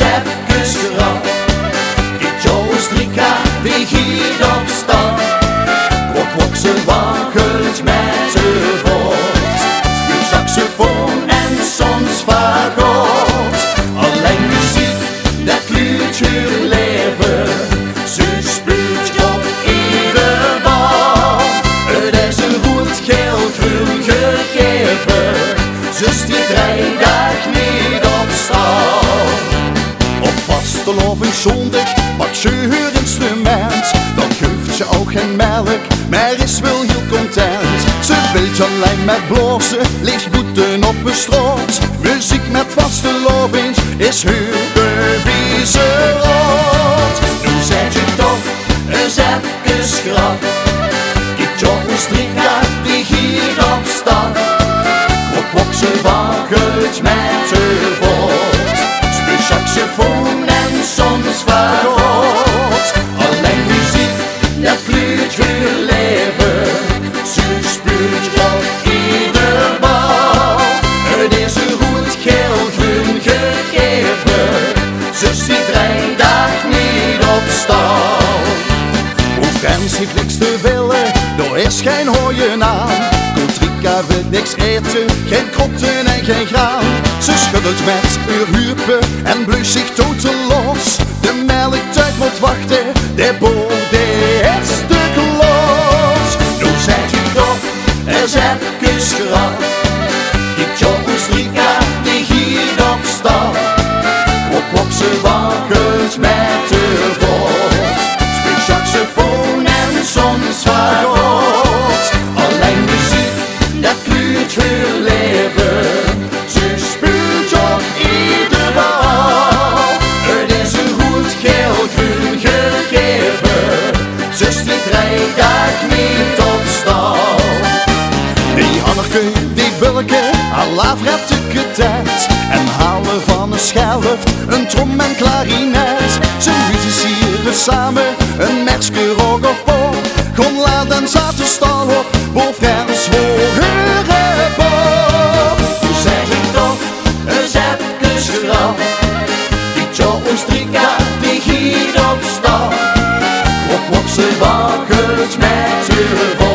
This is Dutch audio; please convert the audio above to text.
eens even gerad. Die Joost Drika, die giet op stad. Kwok, ze wankelt met de voort. Speelt saxofoon en soms fagot. Alleen muziek, dat kluurt je leven. Ze speelt op iedere bal. Het is een goed geel Pak ze hun instrument, Dan geeft ze ook geen melk, maar is wel heel content. Ze weet alleen met blozen, lichtboeten boeten op een stroot. Muziek met vaste lovings is hun bewezen rood. Nu zijn ze toch een even schrap. Die jongens drinken die hier op staan. Wat ze wagens met ze voort. Speel ze voor. Frans heeft niks te willen, er is geen hooien aan. Kotrika wil niks eten, geen krotten en geen graan. Ze schuddelt met uw hupen en blust zich totaal los. De melktijd moet wachten, de bode is de klos. Nu zeg je toch, eens even schrap. Die jongens Rika, die hier op staan. Op klok ze met die bulken, alavratige tijd. En halen van een schelft, een trom en klarinet. Ze musiciëren dus samen, een merkske rock op pop. Kom laat en zaten stal op, beau frères, pop. Toen zeg ik toch, een zepkes graf. Die Joe gaat die hier op stap. Op op ze bakken met z'n